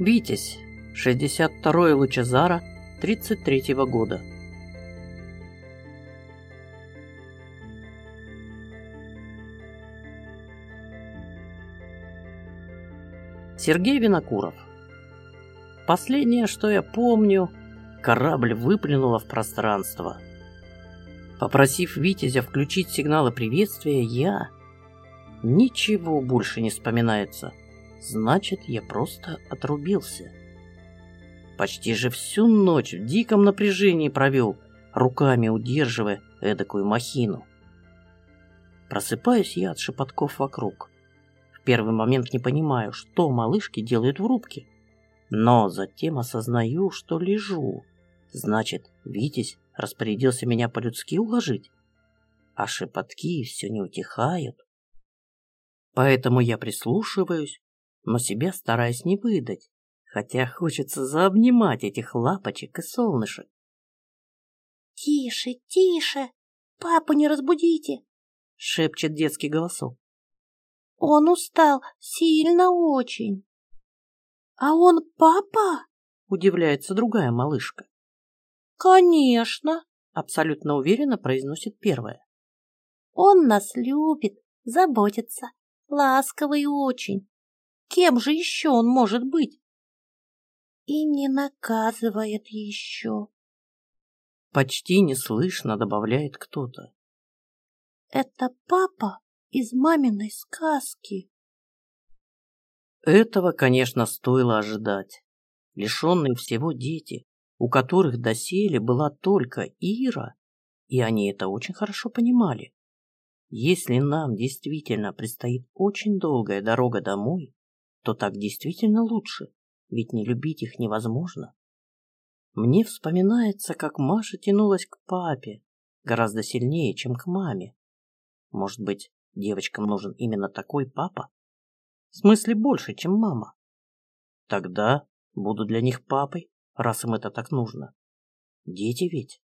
Витязь, 62-е Лучезара, 33-го года. Сергей Винокуров. Последнее, что я помню, корабль выплюнуло в пространство. Попросив Витязя включить сигналы приветствия, я... Ничего больше не вспоминается. Значит, я просто отрубился. Почти же всю ночь в диком напряжении провел, руками удерживая эдакую махину. Просыпаюсь я от шепотков вокруг. В первый момент не понимаю, что малышки делают в рубке. Но затем осознаю, что лежу. Значит, Витязь распорядился меня по-людски уложить. А шепотки все не утихают. Поэтому я прислушиваюсь, но себя стараюсь не выдать, хотя хочется заобнимать этих лапочек и солнышек. «Тише, тише! Папу не разбудите!» — шепчет детский голосок. Он устал сильно очень. А он папа? Удивляется другая малышка. Конечно, абсолютно уверенно произносит первая. Он нас любит, заботится, ласковый очень. Кем же еще он может быть? И не наказывает еще. Почти неслышно добавляет кто-то. Это папа из маминой сказки. Этого, конечно, стоило ожидать. Лишенные всего дети, у которых доселе была только Ира, и они это очень хорошо понимали. Если нам действительно предстоит очень долгая дорога домой, то так действительно лучше, ведь не любить их невозможно. Мне вспоминается, как Маша тянулась к папе гораздо сильнее, чем к маме. Может быть, Девочкам нужен именно такой папа? В смысле больше, чем мама. Тогда буду для них папой, раз им это так нужно. Дети ведь.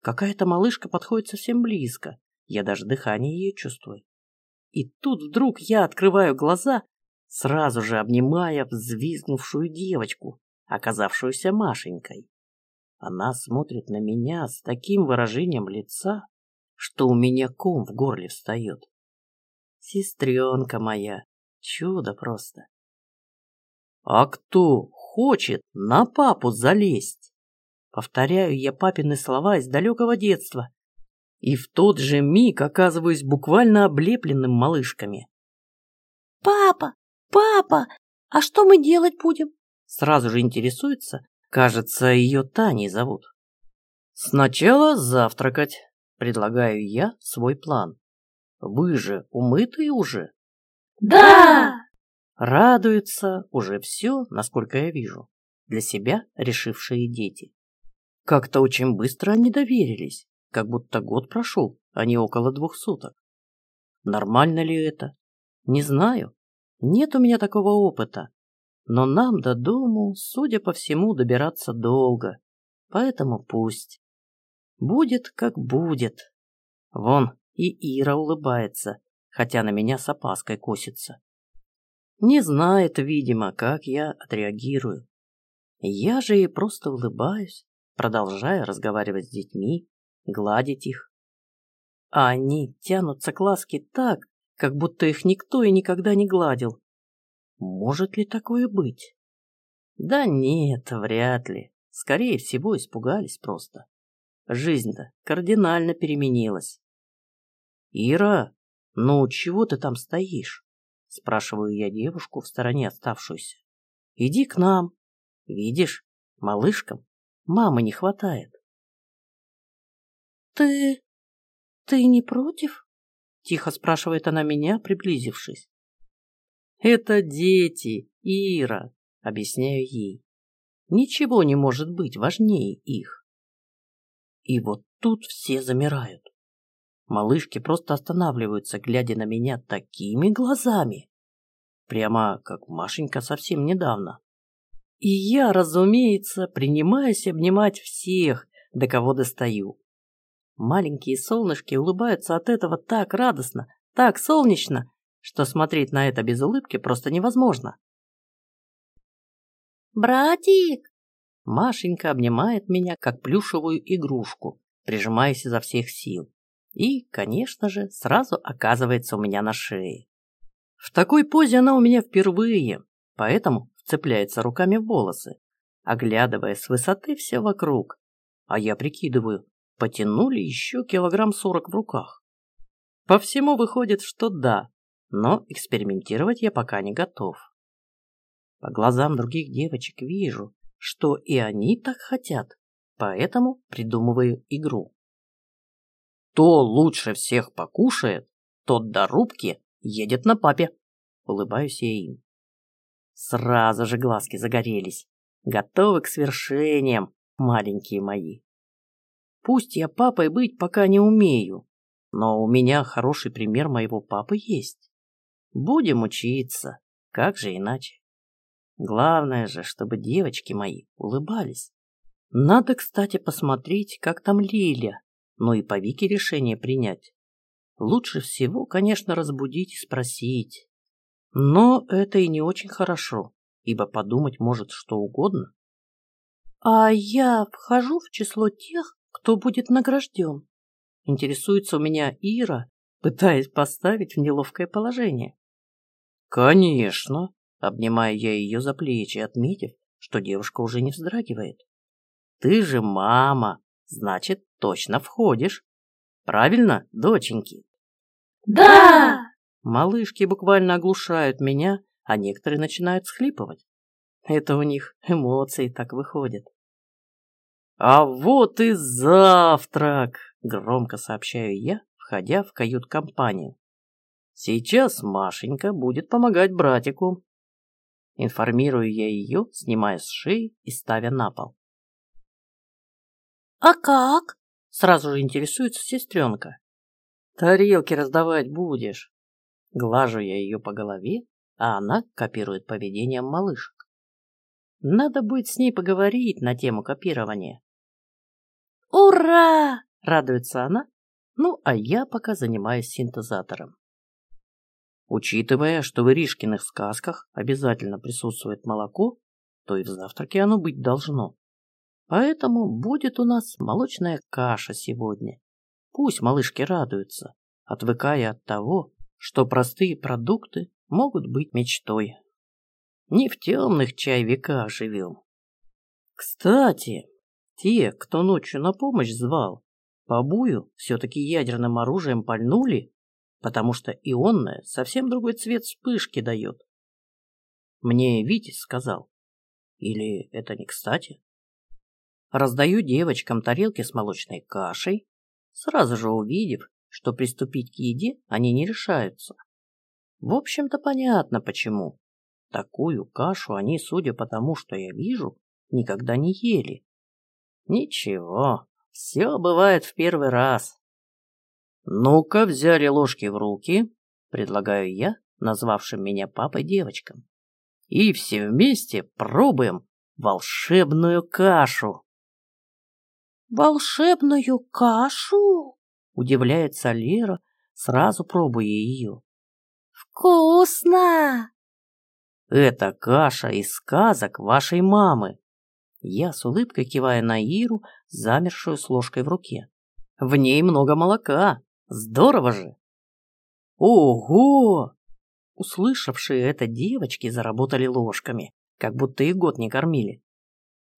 Какая-то малышка подходит совсем близко. Я даже дыхание ее чувствую. И тут вдруг я открываю глаза, сразу же обнимая взвизгнувшую девочку, оказавшуюся Машенькой. Она смотрит на меня с таким выражением лица, что у меня ком в горле встает. Сестренка моя, чудо просто. А кто хочет на папу залезть? Повторяю я папины слова из далекого детства. И в тот же миг оказываюсь буквально облепленным малышками. «Папа! Папа! А что мы делать будем?» Сразу же интересуется. Кажется, ее Таней зовут. «Сначала завтракать», Предлагаю я свой план. Вы же умытые уже? Да! Радуются уже все, насколько я вижу. Для себя решившие дети. Как-то очень быстро они доверились, как будто год прошел, а не около двух суток. Нормально ли это? Не знаю. Нет у меня такого опыта. Но нам до дому, судя по всему, добираться долго. Поэтому пусть. Будет, как будет. Вон и Ира улыбается, хотя на меня с опаской косится. Не знает, видимо, как я отреагирую. Я же ей просто улыбаюсь, продолжая разговаривать с детьми, гладить их. А они тянутся к ласке так, как будто их никто и никогда не гладил. Может ли такое быть? Да нет, вряд ли. Скорее всего, испугались просто. Жизнь-то кардинально переменилась. «Ира, ну чего ты там стоишь?» Спрашиваю я девушку в стороне оставшуюся. «Иди к нам. Видишь, малышкам мамы не хватает». «Ты... ты не против?» Тихо спрашивает она меня, приблизившись. «Это дети, Ира», — объясняю ей. «Ничего не может быть важнее их». И вот тут все замирают. Малышки просто останавливаются, глядя на меня такими глазами. Прямо как Машенька совсем недавно. И я, разумеется, принимаюсь обнимать всех, до кого достаю. Маленькие солнышки улыбаются от этого так радостно, так солнечно, что смотреть на это без улыбки просто невозможно. Братик!» Машенька обнимает меня, как плюшевую игрушку, прижимаясь изо всех сил. И, конечно же, сразу оказывается у меня на шее. В такой позе она у меня впервые, поэтому вцепляется руками в волосы, оглядывая с высоты все вокруг. А я прикидываю, потянули еще килограмм сорок в руках. По всему выходит, что да, но экспериментировать я пока не готов. По глазам других девочек вижу, что и они так хотят, поэтому придумываю игру. Кто лучше всех покушает, тот до рубки едет на папе. Улыбаюсь я им. Сразу же глазки загорелись. Готовы к свершениям, маленькие мои. Пусть я папой быть пока не умею, но у меня хороший пример моего папы есть. Будем учиться, как же иначе. Главное же, чтобы девочки мои улыбались. Надо, кстати, посмотреть, как там Лиля, но и по Вике решение принять. Лучше всего, конечно, разбудить и спросить. Но это и не очень хорошо, ибо подумать может что угодно. «А я вхожу в число тех, кто будет награжден?» Интересуется у меня Ира, пытаясь поставить в неловкое положение. «Конечно!» — обнимая я ее за плечи, отметив, что девушка уже не вздрагивает. «Ты же мама, значит, точно входишь. Правильно, доченьки?» «Да!» Малышки буквально оглушают меня, а некоторые начинают схлипывать. Это у них эмоции так выходят. «А вот и завтрак!» — громко сообщаю я, входя в кают-компанию. «Сейчас Машенька будет помогать братику». Информирую я ее, снимая с шеи и ставя на пол. «А как?» — сразу же интересуется сестренка. «Тарелки раздавать будешь». Глажу я ее по голове, а она копирует поведение малышек. Надо будет с ней поговорить на тему копирования. «Ура!» — радуется она, ну а я пока занимаюсь синтезатором. Учитывая, что в Иришкиных сказках обязательно присутствует молоко, то и в завтраке оно быть должно. Поэтому будет у нас молочная каша сегодня. Пусть малышки радуются, отвыкая от того, что простые продукты могут быть мечтой. Не в темных чай веках живем. Кстати, те, кто ночью на помощь звал, по бую все-таки ядерным оружием пальнули, потому что ионное совсем другой цвет вспышки дает. Мне Витя сказал. Или это не кстати? Раздаю девочкам тарелки с молочной кашей, сразу же увидев, что приступить к еде они не решаются. В общем-то, понятно почему. Такую кашу они, судя по тому, что я вижу, никогда не ели. Ничего, все бывает в первый раз. Ну-ка, взяли ложки в руки, предлагаю я, назвавшим меня папой девочкам. И все вместе пробуем волшебную кашу. Волшебную кашу? Удивляется Лера, сразу пробуя ее. Вкусно! Это каша из сказок вашей мамы. Я с улыбкой кивая на Иру, замершую с ложкой в руке. В ней много молока. Здорово же! Ого! Услышавшие это девочки заработали ложками, как будто и год не кормили.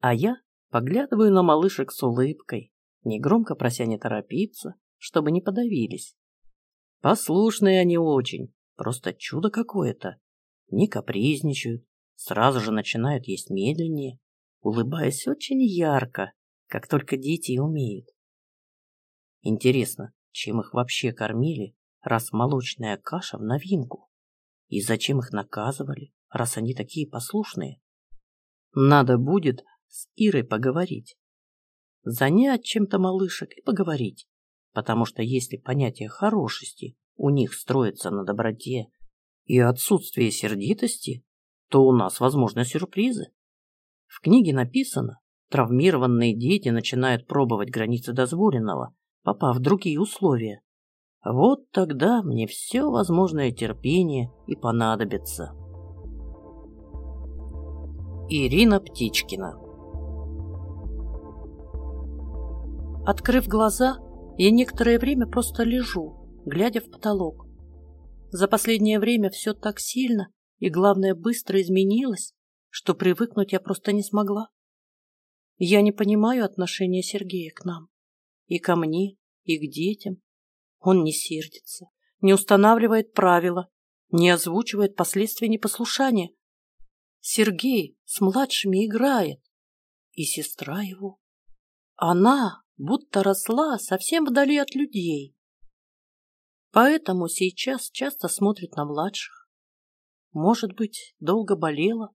А я поглядываю на малышек с улыбкой, негромко прося не торопиться, чтобы не подавились. Послушные они очень, просто чудо какое-то. Не капризничают, сразу же начинают есть медленнее, улыбаясь очень ярко, как только дети умеют. Интересно, чем их вообще кормили, раз молочная каша в новинку? И зачем их наказывали, раз они такие послушные? Надо будет с Ирой поговорить. Занять чем-то малышек и поговорить потому что если понятие хорошести у них строится на доброте и отсутствии сердитости, то у нас возможны сюрпризы. В книге написано, травмированные дети начинают пробовать границы дозволенного, попав в другие условия. Вот тогда мне все возможное терпение и понадобится. Ирина Птичкина Открыв глаза, я некоторое время просто лежу, глядя в потолок. За последнее время все так сильно и, главное, быстро изменилось, что привыкнуть я просто не смогла. Я не понимаю отношения Сергея к нам. И ко мне, и к детям. Он не сердится, не устанавливает правила, не озвучивает последствия непослушания. Сергей с младшими играет. И сестра его. Она будто росла совсем вдали от людей. Поэтому сейчас часто смотрит на младших. Может быть, долго болела.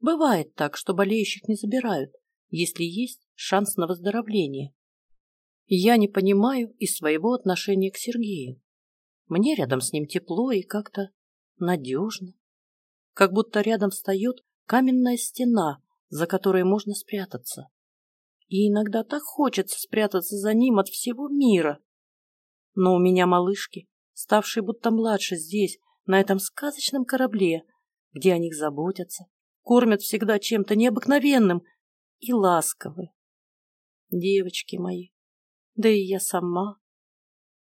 Бывает так, что болеющих не забирают, если есть шанс на выздоровление. Я не понимаю и своего отношения к Сергею. Мне рядом с ним тепло и как-то надежно. Как будто рядом встает каменная стена, за которой можно спрятаться. И иногда так хочется спрятаться за ним от всего мира. Но у меня малышки, ставшие будто младше здесь, на этом сказочном корабле, где о них заботятся, кормят всегда чем-то необыкновенным и ласковы. Девочки мои, да и я сама.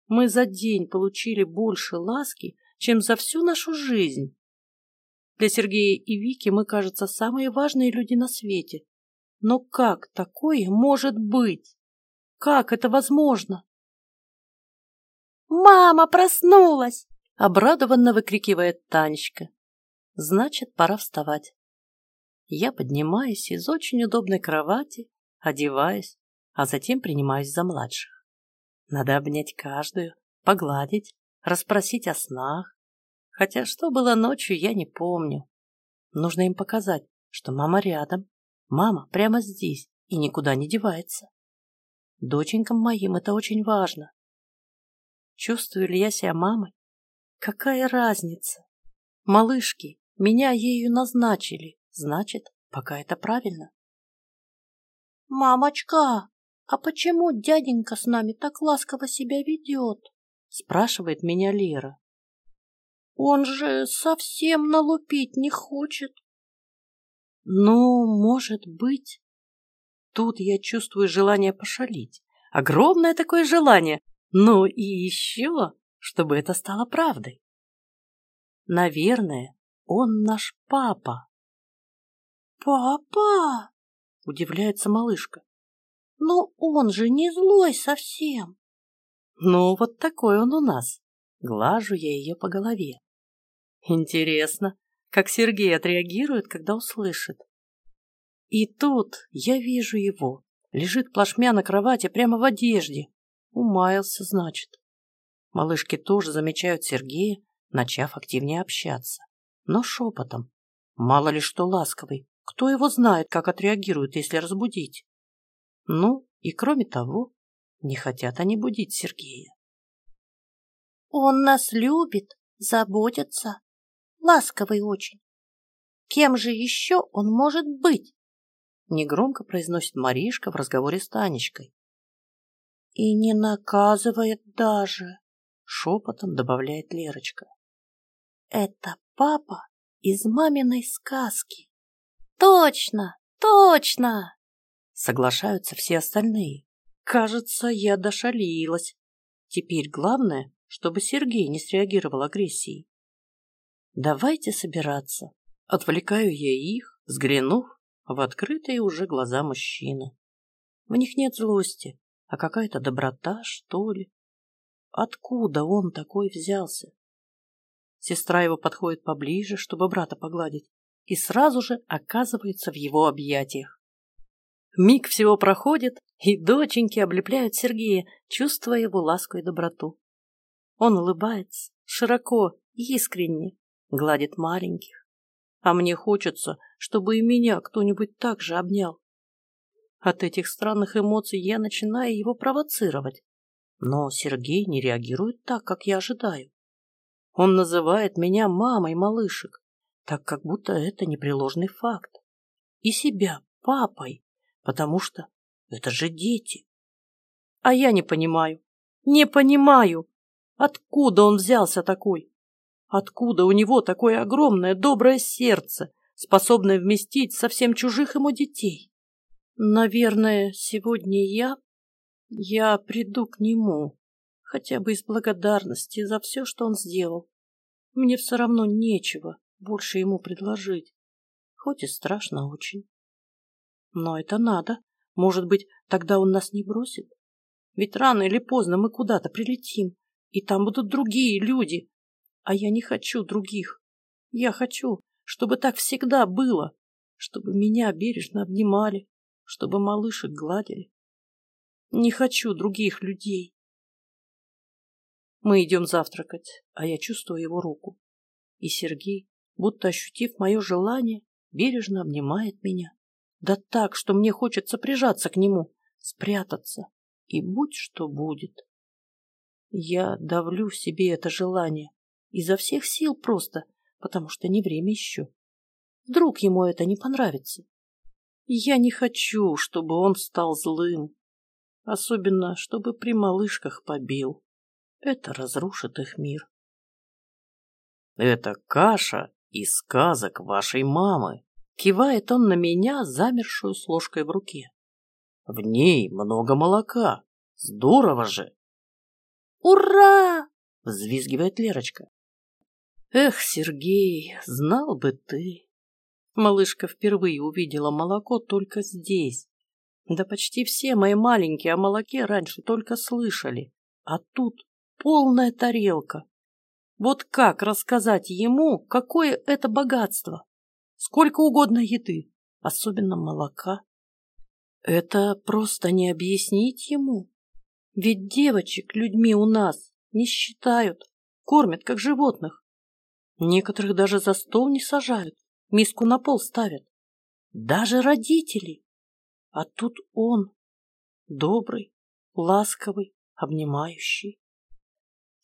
Мы за день получили больше ласки, чем за всю нашу жизнь. Для Сергея и Вики мы, кажется, самые важные люди на свете. Но как такое может быть? Как это возможно? «Мама проснулась!» — обрадованно выкрикивает Танечка. Значит, пора вставать. Я поднимаюсь из очень удобной кровати, одеваюсь, а затем принимаюсь за младших. Надо обнять каждую, погладить, расспросить о снах. Хотя что было ночью, я не помню. Нужно им показать, что мама рядом, мама прямо здесь и никуда не девается. Доченькам моим это очень важно. Чувствую ли я себя мамой? Какая разница? Малышки, меня ею назначили, значит, пока это правильно. «Мамочка, а почему дяденька с нами так ласково себя ведет?» спрашивает меня Лера. «Он же совсем налупить не хочет». «Ну, может быть...» Тут я чувствую желание пошалить. Огромное такое желание. Ну и еще, чтобы это стало правдой. Наверное, он наш папа. «Папа!» — удивляется малышка. «Но он же не злой совсем!» «Ну, вот такой он у нас!» Глажу я ее по голове. Интересно, как Сергей отреагирует, когда услышит. И тут я вижу его. Лежит плашмя на кровати прямо в одежде. Умаялся, значит. Малышки тоже замечают Сергея, начав активнее общаться. Но шепотом. Мало ли что ласковый. Кто его знает, как отреагирует, если разбудить? Ну, и кроме того, не хотят они будить Сергея. Он нас любит, заботится, ласковый очень. Кем же еще он может быть? Негромко произносит Маришка в разговоре с Танечкой. И не наказывает даже, шепотом добавляет Лерочка. Это папа из маминой сказки. «Точно! Точно!» Соглашаются все остальные. Кажется, я дошалилась. Теперь главное, чтобы Сергей не среагировал агрессией. Давайте собираться. Отвлекаю я их, взглянув в открытые уже глаза мужчины. В них нет злости, а какая-то доброта, что ли. Откуда он такой взялся? Сестра его подходит поближе, чтобы брата погладить и сразу же оказывается в его объятиях. Миг всего проходит, и доченьки облепляют Сергея, чувствуя его ласку и доброту. Он улыбается, широко, искренне, гладит маленьких. А мне хочется, чтобы и меня кто-нибудь так же обнял. От этих странных эмоций я начинаю его провоцировать. Но Сергей не реагирует так, как я ожидаю. Он называет меня мамой малышек, так как будто это непреложный факт. И себя папой, потому что это же дети. А я не понимаю, не понимаю, откуда он взялся такой. Откуда у него такое огромное доброе сердце, способной вместить совсем чужих ему детей. Наверное, сегодня я... Я приду к нему, хотя бы из благодарности за все, что он сделал. Мне все равно нечего больше ему предложить, хоть и страшно очень. Но это надо. Может быть, тогда он нас не бросит? Ведь рано или поздно мы куда-то прилетим, и там будут другие люди. А я не хочу других. Я хочу, чтобы так всегда было, чтобы меня бережно обнимали, чтобы малышек гладили. Не хочу других людей. Мы идем завтракать, а я чувствую его руку. И Сергей, будто ощутив мое желание, бережно обнимает меня. Да так, что мне хочется прижаться к нему, спрятаться, и будь что будет. Я давлю в себе это желание, изо всех сил просто, потому что не время еще. Вдруг ему это не понравится. Я не хочу, чтобы он стал злым, особенно чтобы при малышках побил. Это разрушит их мир. Это каша из сказок вашей мамы. Кивает он на меня, замершую с ложкой в руке. В ней много молока. Здорово же! «Ура!» — взвизгивает Лерочка. «Эх, Сергей, знал бы ты!» Малышка впервые увидела молоко только здесь. Да почти все мои маленькие о молоке раньше только слышали. А тут полная тарелка. Вот как рассказать ему, какое это богатство? Сколько угодно еды, особенно молока. Это просто не объяснить ему. Ведь девочек людьми у нас не считают, кормят как животных. Некоторых даже за стол не сажают, миску на пол ставят. Даже родители. А тут он, добрый, ласковый, обнимающий.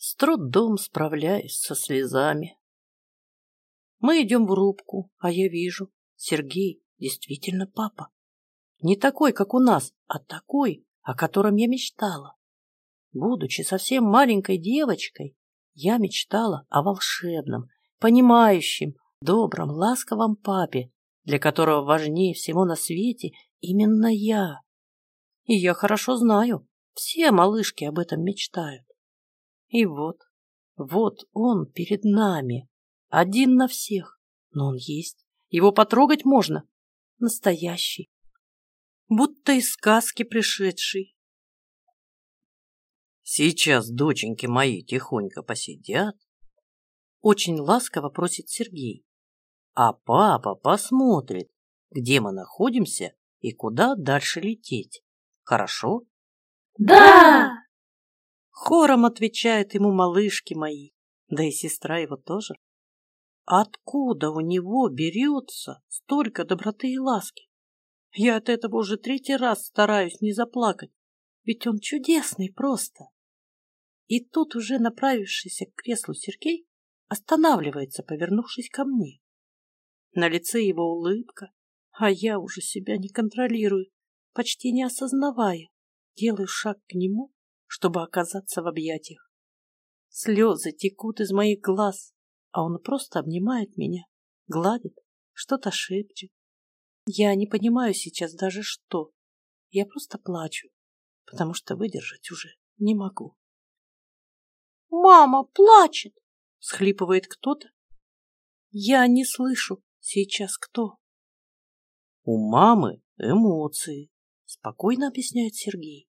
С трудом справляюсь со слезами. Мы идем в рубку, а я вижу, Сергей действительно папа. Не такой, как у нас, а такой, о котором я мечтала. Будучи совсем маленькой девочкой, я мечтала о волшебном, понимающем, добром, ласковом папе, для которого важнее всего на свете именно я. И я хорошо знаю, все малышки об этом мечтают. И вот, вот он перед нами, один на всех, но он есть, его потрогать можно, настоящий, будто из сказки пришедший, Сейчас доченьки мои тихонько посидят. Очень ласково просит Сергей. А папа посмотрит, где мы находимся и куда дальше лететь. Хорошо? Да! Хором отвечают ему малышки мои, да и сестра его тоже. Откуда у него берется столько доброты и ласки? Я от этого уже третий раз стараюсь не заплакать, ведь он чудесный просто. И тут уже направившийся к креслу Сергей останавливается, повернувшись ко мне. На лице его улыбка, а я уже себя не контролирую, почти не осознавая, делаю шаг к нему, чтобы оказаться в объятиях. Слезы текут из моих глаз, а он просто обнимает меня, гладит, что-то шепчет. Я не понимаю сейчас даже что. Я просто плачу, потому что выдержать уже не могу. Мама плачет, схлипывает кто-то. Я не слышу сейчас кто. У мамы эмоции, спокойно объясняет Сергей.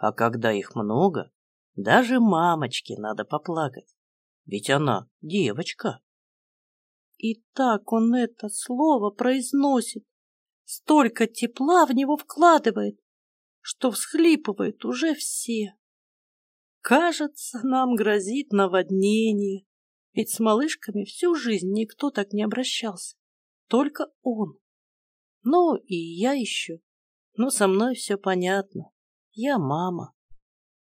А когда их много, даже мамочке надо поплакать, ведь она девочка. И так он это слово произносит, столько тепла в него вкладывает, что всхлипывают уже все. Кажется, нам грозит наводнение. Ведь с малышками всю жизнь никто так не обращался. Только он. Ну, и я еще. Но со мной все понятно. Я мама.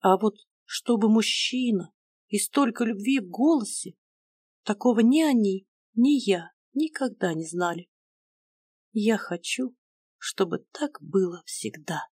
А вот чтобы мужчина и столько любви в голосе, такого ни они, ни я никогда не знали. Я хочу, чтобы так было всегда.